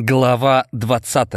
Глава 20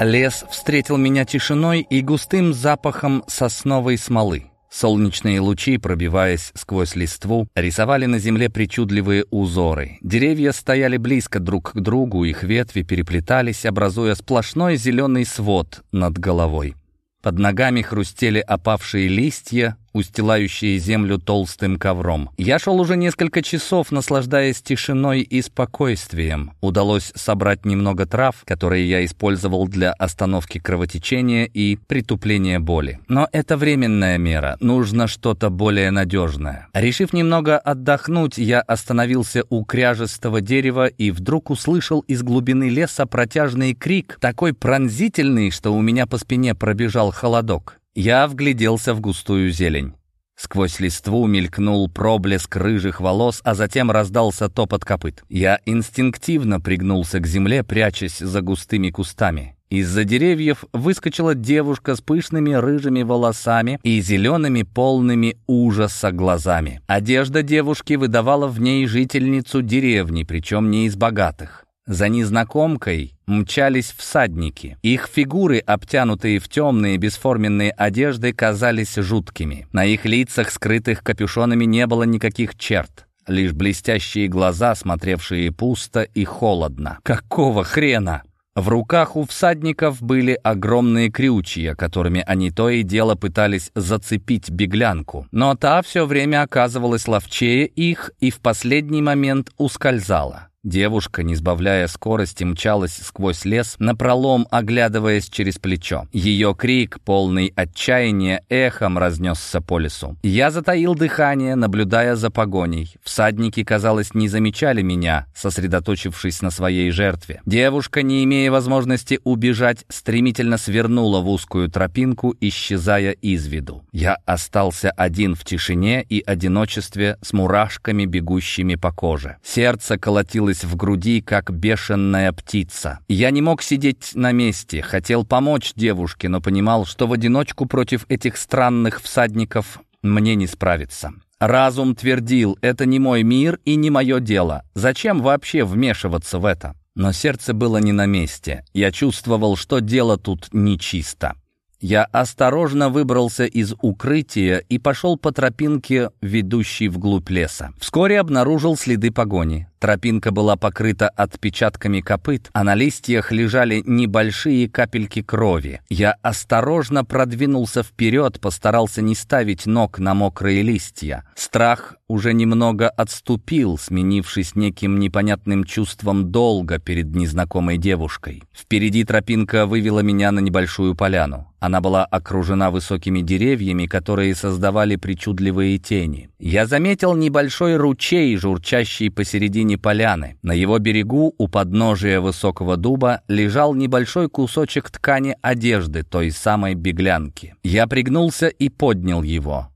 Лес встретил меня тишиной и густым запахом сосновой смолы. Солнечные лучи, пробиваясь сквозь листву, рисовали на земле причудливые узоры. Деревья стояли близко друг к другу, их ветви переплетались, образуя сплошной зеленый свод над головой. Под ногами хрустели опавшие листья, устилающие землю толстым ковром. Я шел уже несколько часов, наслаждаясь тишиной и спокойствием. Удалось собрать немного трав, которые я использовал для остановки кровотечения и притупления боли. Но это временная мера, нужно что-то более надежное. Решив немного отдохнуть, я остановился у кряжестого дерева и вдруг услышал из глубины леса протяжный крик, такой пронзительный, что у меня по спине пробежал холодок. Я вгляделся в густую зелень. Сквозь листву мелькнул проблеск рыжих волос, а затем раздался топот копыт. Я инстинктивно пригнулся к земле, прячась за густыми кустами. Из-за деревьев выскочила девушка с пышными рыжими волосами и зелеными полными ужаса глазами. Одежда девушки выдавала в ней жительницу деревни, причем не из богатых. За незнакомкой мчались всадники. Их фигуры, обтянутые в темные бесформенные одежды, казались жуткими. На их лицах, скрытых капюшонами, не было никаких черт. Лишь блестящие глаза, смотревшие пусто и холодно. Какого хрена? В руках у всадников были огромные крючья, которыми они то и дело пытались зацепить беглянку. Но та все время оказывалась ловчее их и в последний момент ускользала. Девушка, не сбавляя скорости, мчалась сквозь лес, напролом оглядываясь через плечо. Ее крик, полный отчаяния, эхом разнесся по лесу. Я затаил дыхание, наблюдая за погоней. Всадники, казалось, не замечали меня, сосредоточившись на своей жертве. Девушка, не имея возможности убежать, стремительно свернула в узкую тропинку, исчезая из виду. Я остался один в тишине и одиночестве с мурашками, бегущими по коже. Сердце колотилось билась в груди, как бешеная птица. Я не мог сидеть на месте, хотел помочь девушке, но понимал, что в одиночку против этих странных всадников мне не справиться. Разум твердил, это не мой мир и не мое дело. Зачем вообще вмешиваться в это? Но сердце было не на месте. Я чувствовал, что дело тут нечисто. Я осторожно выбрался из укрытия и пошел по тропинке, ведущей вглубь леса. Вскоре обнаружил следы погони. Тропинка была покрыта отпечатками копыт, а на листьях лежали небольшие капельки крови. Я осторожно продвинулся вперед, постарался не ставить ног на мокрые листья. Страх уже немного отступил, сменившись неким непонятным чувством долга перед незнакомой девушкой. Впереди тропинка вывела меня на небольшую поляну. Она была окружена высокими деревьями, которые создавали причудливые тени. Я заметил небольшой ручей, журчащий посередине середине поляны. На его берегу, у подножия высокого дуба, лежал небольшой кусочек ткани одежды той самой беглянки. Я пригнулся и поднял его.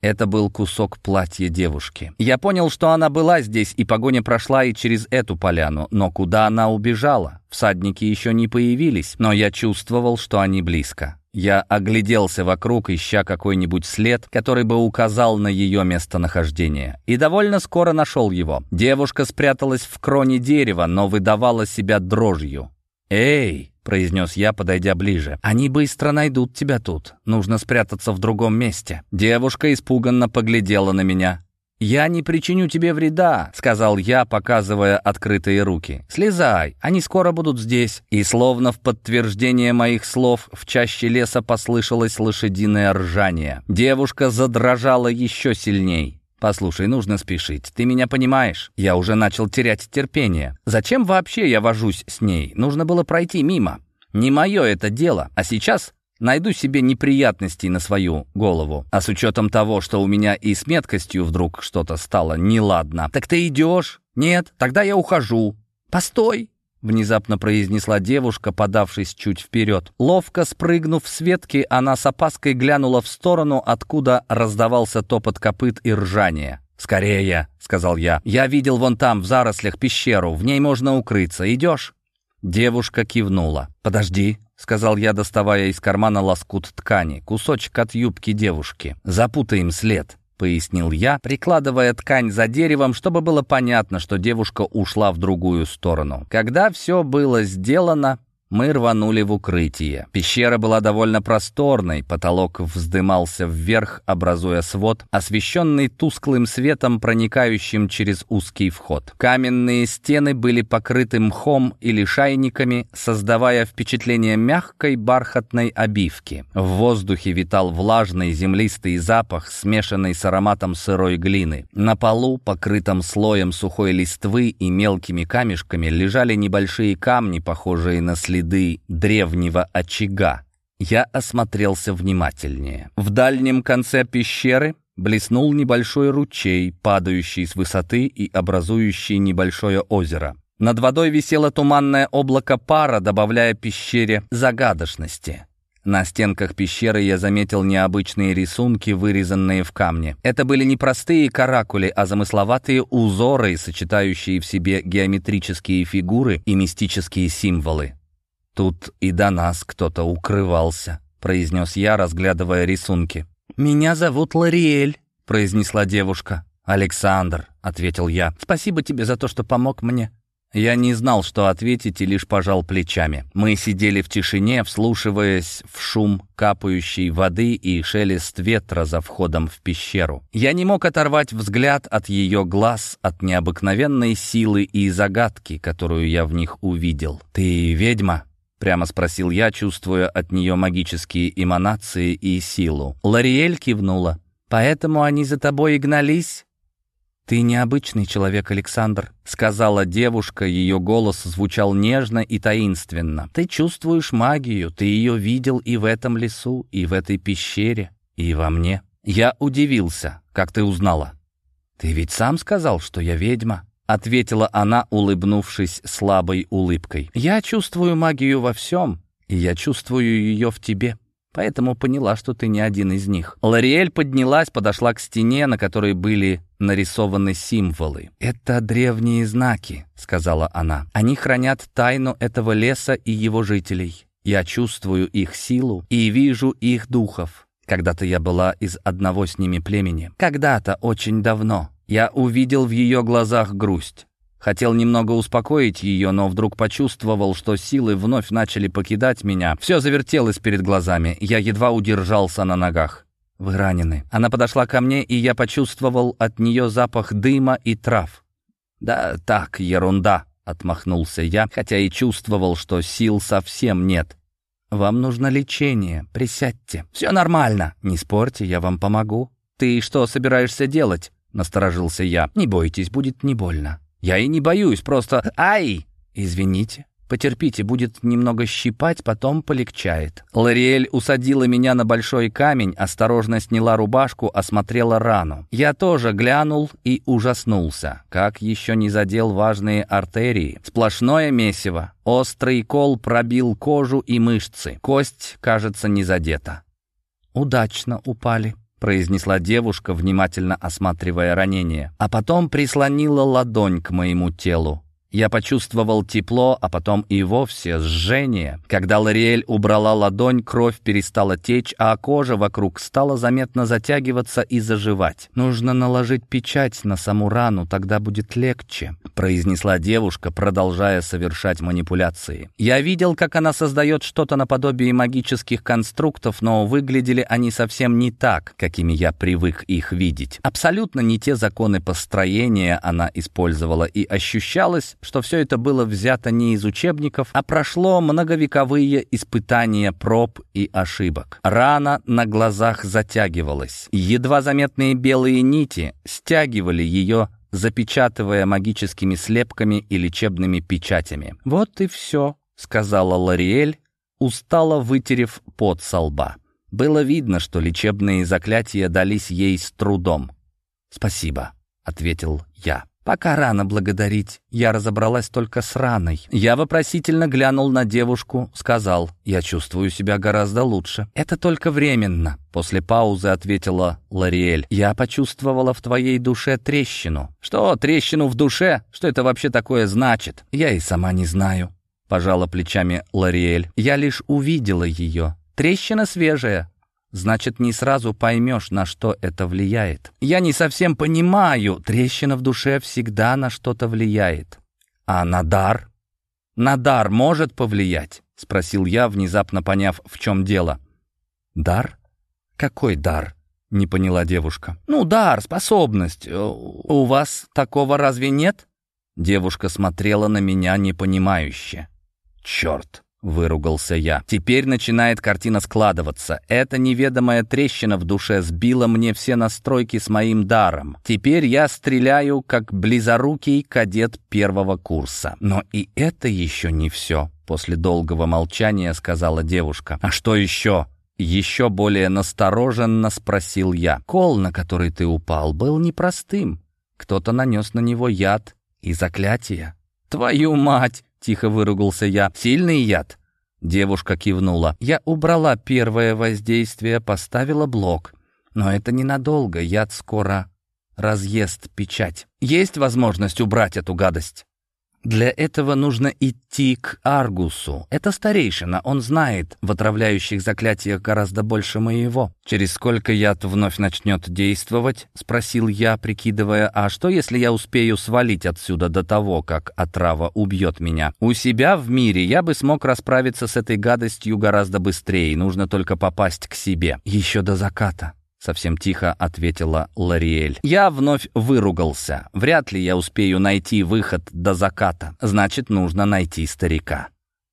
Это был кусок платья девушки. Я понял, что она была здесь, и погоня прошла и через эту поляну. Но куда она убежала? Всадники еще не появились, но я чувствовал, что они близко. Я огляделся вокруг, ища какой-нибудь след, который бы указал на ее местонахождение. И довольно скоро нашел его. Девушка спряталась в кроне дерева, но выдавала себя дрожью. «Эй!» — произнес я, подойдя ближе. «Они быстро найдут тебя тут. Нужно спрятаться в другом месте». Девушка испуганно поглядела на меня. «Я не причиню тебе вреда», — сказал я, показывая открытые руки. «Слезай, они скоро будут здесь». И словно в подтверждение моих слов в чаще леса послышалось лошадиное ржание. Девушка задрожала еще сильней. «Послушай, нужно спешить. Ты меня понимаешь? Я уже начал терять терпение. Зачем вообще я вожусь с ней? Нужно было пройти мимо. Не мое это дело. А сейчас найду себе неприятностей на свою голову. А с учетом того, что у меня и с меткостью вдруг что-то стало неладно. Так ты идешь? Нет? Тогда я ухожу. Постой! Внезапно произнесла девушка, подавшись чуть вперед. Ловко спрыгнув с ветки, она с опаской глянула в сторону, откуда раздавался топот копыт и ржание. «Скорее!» — сказал я. «Я видел вон там, в зарослях, пещеру. В ней можно укрыться. Идешь?» Девушка кивнула. «Подожди», — сказал я, доставая из кармана лоскут ткани, кусочек от юбки девушки. «Запутаем след». — пояснил я, прикладывая ткань за деревом, чтобы было понятно, что девушка ушла в другую сторону. Когда все было сделано, мы рванули в укрытие. Пещера была довольно просторной, потолок вздымался вверх, образуя свод, освещенный тусклым светом, проникающим через узкий вход. Каменные стены были покрыты мхом или шайниками, создавая впечатление мягкой бархатной обивки. В воздухе витал влажный землистый запах, смешанный с ароматом сырой глины. На полу, покрытом слоем сухой листвы и мелкими камешками, лежали небольшие камни, похожие на следы следы древнего очага. Я осмотрелся внимательнее. В дальнем конце пещеры блеснул небольшой ручей, падающий с высоты и образующий небольшое озеро. Над водой висело туманное облако пара, добавляя пещере загадочности. На стенках пещеры я заметил необычные рисунки, вырезанные в камне. Это были не простые каракули, а замысловатые узоры, сочетающие в себе геометрические фигуры и мистические символы. «Тут и до нас кто-то укрывался», — произнес я, разглядывая рисунки. «Меня зовут Лариэль», — произнесла девушка. «Александр», — ответил я. «Спасибо тебе за то, что помог мне». Я не знал, что ответить, и лишь пожал плечами. Мы сидели в тишине, вслушиваясь в шум капающей воды и шелест ветра за входом в пещеру. Я не мог оторвать взгляд от ее глаз, от необыкновенной силы и загадки, которую я в них увидел. «Ты ведьма?» Прямо спросил я, чувствуя от нее магические эманации и силу. Лариэль кивнула. «Поэтому они за тобой и гнались?» «Ты необычный человек, Александр», — сказала девушка, ее голос звучал нежно и таинственно. «Ты чувствуешь магию, ты ее видел и в этом лесу, и в этой пещере, и во мне». Я удивился, как ты узнала. «Ты ведь сам сказал, что я ведьма», — ответила она, улыбнувшись слабой улыбкой. «Я чувствую магию во всем, и я чувствую ее в тебе». Поэтому поняла, что ты не один из них. Лориэль поднялась, подошла к стене, на которой были нарисованы символы. «Это древние знаки», — сказала она. «Они хранят тайну этого леса и его жителей. Я чувствую их силу и вижу их духов. Когда-то я была из одного с ними племени. Когда-то, очень давно. Я увидел в ее глазах грусть. Хотел немного успокоить ее, но вдруг почувствовал, что силы вновь начали покидать меня. Все завертелось перед глазами. Я едва удержался на ногах. «Вы ранены». Она подошла ко мне, и я почувствовал от нее запах дыма и трав. «Да так, ерунда», — отмахнулся я, хотя и чувствовал, что сил совсем нет. «Вам нужно лечение. Присядьте. Все нормально. Не спорьте, я вам помогу. Ты что собираешься делать?» — насторожился я. «Не бойтесь, будет не больно». «Я и не боюсь, просто... Ай!» «Извините». Потерпите, будет немного щипать, потом полегчает. Лориэль усадила меня на большой камень, осторожно сняла рубашку, осмотрела рану. Я тоже глянул и ужаснулся. Как еще не задел важные артерии? Сплошное месиво. Острый кол пробил кожу и мышцы. Кость, кажется, не задета. «Удачно упали», произнесла девушка, внимательно осматривая ранение, а потом прислонила ладонь к моему телу. Я почувствовал тепло, а потом и вовсе жжение. Когда Лориэль убрала ладонь, кровь перестала течь, а кожа вокруг стала заметно затягиваться и заживать. «Нужно наложить печать на саму рану, тогда будет легче», произнесла девушка, продолжая совершать манипуляции. Я видел, как она создает что-то наподобие магических конструктов, но выглядели они совсем не так, какими я привык их видеть. Абсолютно не те законы построения она использовала, и ощущалось, что все это было взято не из учебников, а прошло многовековые испытания проб и ошибок. Рана на глазах затягивалась. Едва заметные белые нити стягивали ее запечатывая магическими слепками и лечебными печатями. «Вот и все», — сказала Лориэль, устало вытерев пот со лба. Было видно, что лечебные заклятия дались ей с трудом. «Спасибо», — ответил я. «Пока рано благодарить. Я разобралась только с раной». Я вопросительно глянул на девушку, сказал, «Я чувствую себя гораздо лучше». «Это только временно», — после паузы ответила Лариэль. «Я почувствовала в твоей душе трещину». «Что, трещину в душе? Что это вообще такое значит?» «Я и сама не знаю», — пожала плечами Лариэль. «Я лишь увидела ее. Трещина свежая, значит, не сразу поймешь, на что это влияет. Я не совсем понимаю, трещина в душе всегда на что-то влияет. А на дар? На дар может повлиять? Спросил я, внезапно поняв, в чем дело. Дар? Какой дар? Не поняла девушка. Ну, дар, способность. Э, у вас такого разве нет? Девушка смотрела на меня непонимающе. Черт! Выругался я. Теперь начинает картина складываться. Эта неведомая трещина в душе сбила мне все настройки с моим даром. Теперь я стреляю, как близорукий кадет первого курса. Но и это еще не все. После долгого молчания сказала девушка. «А что еще?» Еще более настороженно спросил я. «Кол, на который ты упал, был непростым. Кто-то нанес на него яд и заклятие». «Твою мать!» Тихо выругался я. «Сильный яд?» Девушка кивнула. «Я убрала первое воздействие, поставила блок. Но это ненадолго, яд скоро разъест печать. Есть возможность убрать эту гадость?» Для этого нужно идти к Аргусу. Это старейшина, он знает в отравляющих заклятиях гораздо больше моего. «Через сколько яд вновь начнет действовать?» — спросил я, прикидывая, «а что, если я успею свалить отсюда до того, как отрава убьет меня? У себя в мире я бы смог расправиться с этой гадостью гораздо быстрее, нужно только попасть к себе. Еще до заката». Совсем тихо ответила Лариэль. Я вновь выругался. Вряд ли я успею найти выход до заката. Значит, нужно найти старика.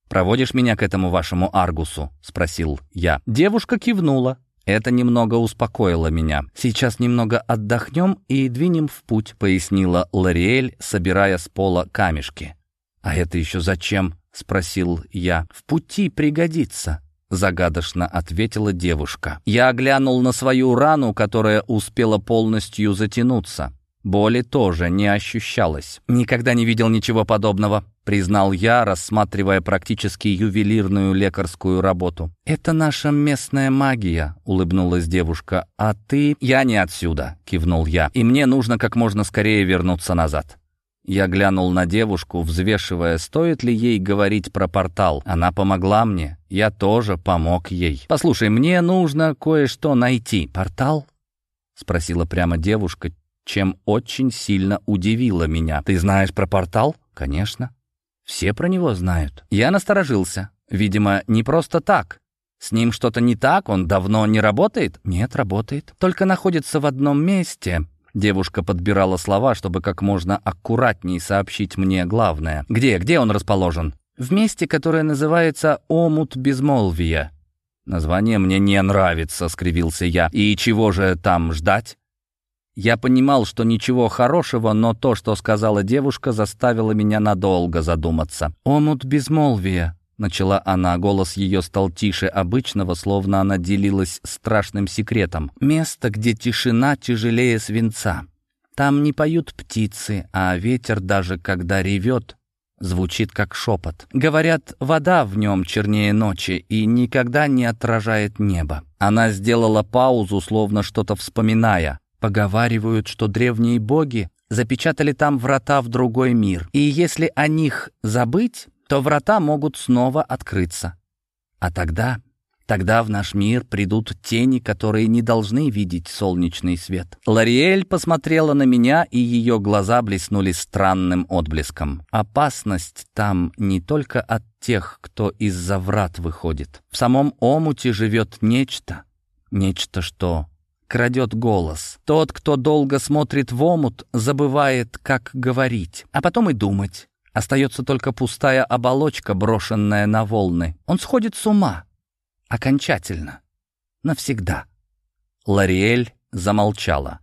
«Проводишь меня к этому вашему Аргусу?» — спросил я. Девушка кивнула. Это немного успокоило меня. «Сейчас немного отдохнем и двинем в путь», — пояснила Лариэль, собирая с пола камешки. «А это еще зачем?» — спросил я. «В пути пригодится», Загадочно ответила девушка. Я оглянул на свою рану, которая успела полностью затянуться. Боли тоже не ощущалось. Никогда не видел ничего подобного, признал я, рассматривая практически ювелирную лекарскую работу. «Это наша местная магия», — улыбнулась девушка. «А ты...» «Я не отсюда», — кивнул я. «И мне нужно как можно скорее вернуться назад». Я глянул на девушку, взвешивая, стоит ли ей говорить про портал. Она помогла мне, я тоже помог ей. «Послушай, мне нужно кое-что найти. Портал?» — спросила прямо девушка, чем очень сильно удивила меня. «Ты знаешь про портал?» «Конечно. Все про него знают». Я насторожился. Видимо, не просто так. С ним что-то не так? Он давно не работает? Нет, работает. Только находится в одном месте. Девушка подбирала слова, чтобы как можно аккуратней сообщить мне главное. «Где? Где он расположен?» «В месте, которое называется Омут Безмолвия». «Название мне не нравится», — скривился я. «И чего же там ждать?» Я понимал, что ничего хорошего, но то, что сказала девушка, заставило меня надолго задуматься. «Омут Безмолвия», Начала она, голос ее стал тише обычного, словно она делилась страшным секретом. «Место, где тишина тяжелее свинца. Там не поют птицы, а ветер даже когда ревет, звучит как шепот. Говорят, вода в нем чернее ночи и никогда не отражает небо. Она сделала паузу, словно что-то вспоминая. Поговаривают, что древние боги запечатали там врата в другой мир, и если о них забыть, то врата могут снова открыться. А тогда, тогда в наш мир придут тени, которые не должны видеть солнечный свет. Лариэль посмотрела на меня, и ее глаза блеснули странным отблеском. Опасность там не только от тех, кто из-за врат выходит. В самом омуте живет нечто, нечто, что крадет голос. Тот, кто долго смотрит в омут, забывает, как говорить, а потом и думать. Остается только пустая оболочка, брошенная на волны. Он сходит с ума. Окончательно. Навсегда. Лариэль замолчала.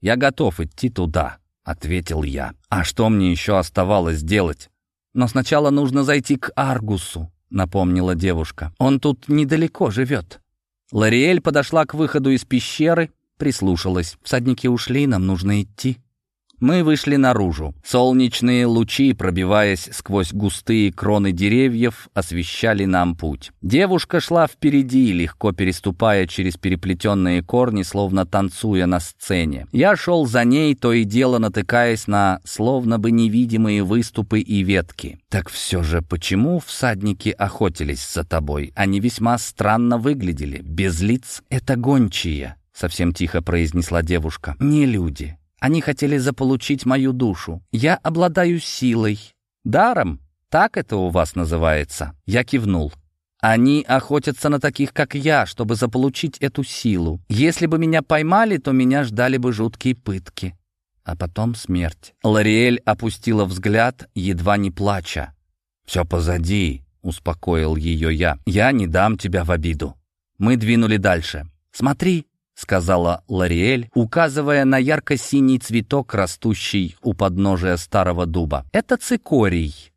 «Я готов идти туда», — ответил я. «А что мне еще оставалось делать?» «Но сначала нужно зайти к Аргусу», — напомнила девушка. «Он тут недалеко живет». Лариэль подошла к выходу из пещеры, прислушалась. «Всадники ушли, нам нужно идти». Мы вышли наружу. Солнечные лучи, пробиваясь сквозь густые кроны деревьев, освещали нам путь. Девушка шла впереди, легко переступая через переплетенные корни, словно танцуя на сцене. Я шел за ней, то и дело натыкаясь на словно бы невидимые выступы и ветки. Так все же, почему всадники охотились за тобой? Они весьма странно выглядели, без лиц. Это гончие, совсем тихо произнесла девушка. Не люди. Они хотели заполучить мою душу. Я обладаю силой. Даром? Так это у вас называется?» Я кивнул. Они охотятся на таких, как я, чтобы заполучить эту силу. Если бы меня поймали, то меня ждали бы жуткие пытки. А потом смерть. Лориэль опустила взгляд, едва не плача. «Все позади», — успокоил ее я. «Я не дам тебя в обиду». Мы двинули дальше. «Смотри», — сказала Лориэль, указывая на ярко-синий цветок, растущий у подножия старого дуба. «Это цикорий.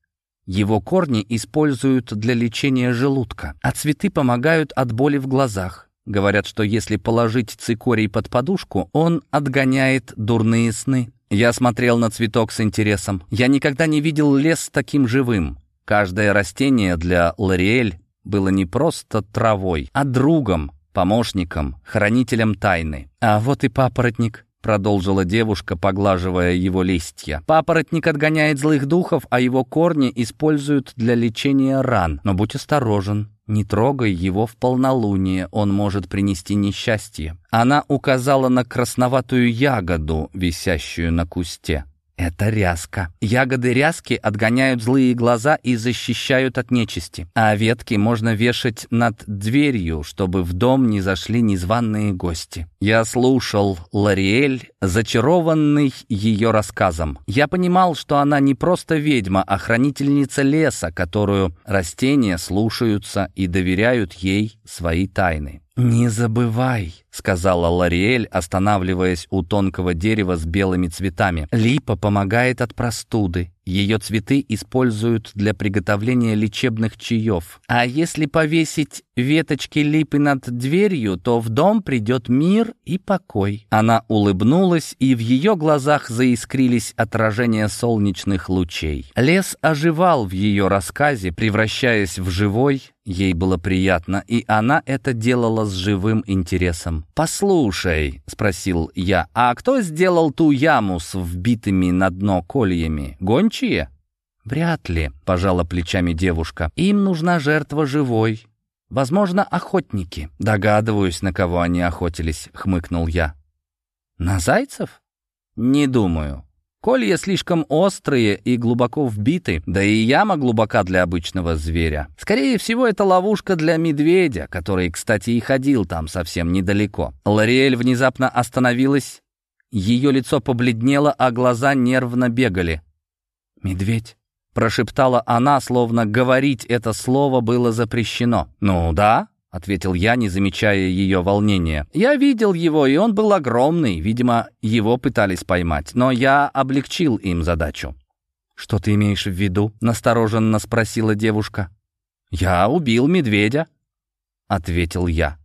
Его корни используют для лечения желудка, а цветы помогают от боли в глазах. Говорят, что если положить цикорий под подушку, он отгоняет дурные сны. Я смотрел на цветок с интересом. Я никогда не видел лес таким живым. Каждое растение для Лориэль было не просто травой, а другом, помощником, хранителем тайны. А вот и папоротник, продолжила девушка, поглаживая его листья. Папоротник отгоняет злых духов, а его корни используют для лечения ран. Но будь осторожен, не трогай его в полнолуние, он может принести несчастье. Она указала на красноватую ягоду, висящую на кусте. Это ряска. Ягоды ряски отгоняют злые глаза и защищают от нечисти. А ветки можно вешать над дверью, чтобы в дом не зашли незваные гости. Я слушал Лориэль, зачарованный ее рассказом. Я понимал, что она не просто ведьма, а хранительница леса, которую растения слушаются и доверяют ей свои тайны. «Не забывай», — сказала Лариэль, останавливаясь у тонкого дерева с белыми цветами. «Липа помогает от простуды. Ее цветы используют для приготовления лечебных чаев. А если повесить веточки липы над дверью, то в дом придет мир и покой». Она улыбнулась, и в ее глазах заискрились отражения солнечных лучей. Лес оживал в ее рассказе, превращаясь в живой, Ей было приятно, и она это делала с живым интересом. «Послушай», — спросил я, — «а кто сделал ту яму с вбитыми на дно кольями? Гончие?» «Вряд ли», — пожала плечами девушка. «Им нужна жертва живой. Возможно, охотники». «Догадываюсь, на кого они охотились», — хмыкнул я. «На зайцев?» «Не думаю. Колья слишком острые и глубоко вбиты, да и яма глубока для обычного зверя. Скорее всего, это ловушка для медведя, который, кстати, и ходил там совсем недалеко. Лориэль внезапно остановилась, ее лицо побледнело, а глаза нервно бегали. «Медведь?» — прошептала она, словно говорить это слово было запрещено. «Ну да», — ответил я, не замечая ее волнения. «Я видел его, и он был огромный. Видимо, его пытались поймать, но я облегчил им задачу». «Что ты имеешь в виду?» — настороженно спросила девушка. «Я убил медведя», — ответил я.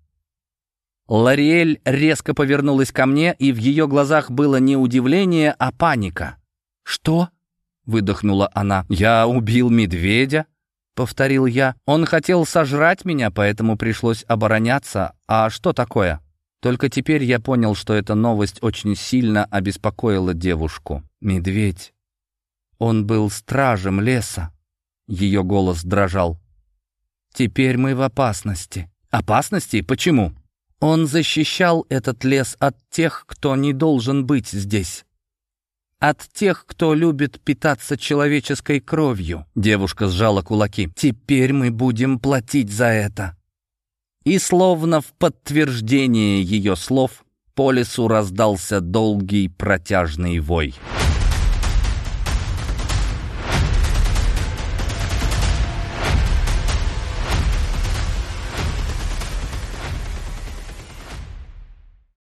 Лариэль резко повернулась ко мне, и в ее глазах было не удивление, а паника. «Что?» — выдохнула она. «Я убил медведя?» — повторил я. «Он хотел сожрать меня, поэтому пришлось обороняться. А что такое?» Только теперь я понял, что эта новость очень сильно обеспокоила девушку. «Медведь. Он был стражем леса». Ее голос дрожал. «Теперь мы в опасности». «Опасности? Почему?» «Он защищал этот лес от тех, кто не должен быть здесь» от тех, кто любит питаться человеческой кровью. Девушка сжала кулаки. Теперь мы будем платить за это. И словно в подтверждение ее слов по лесу раздался долгий протяжный вой.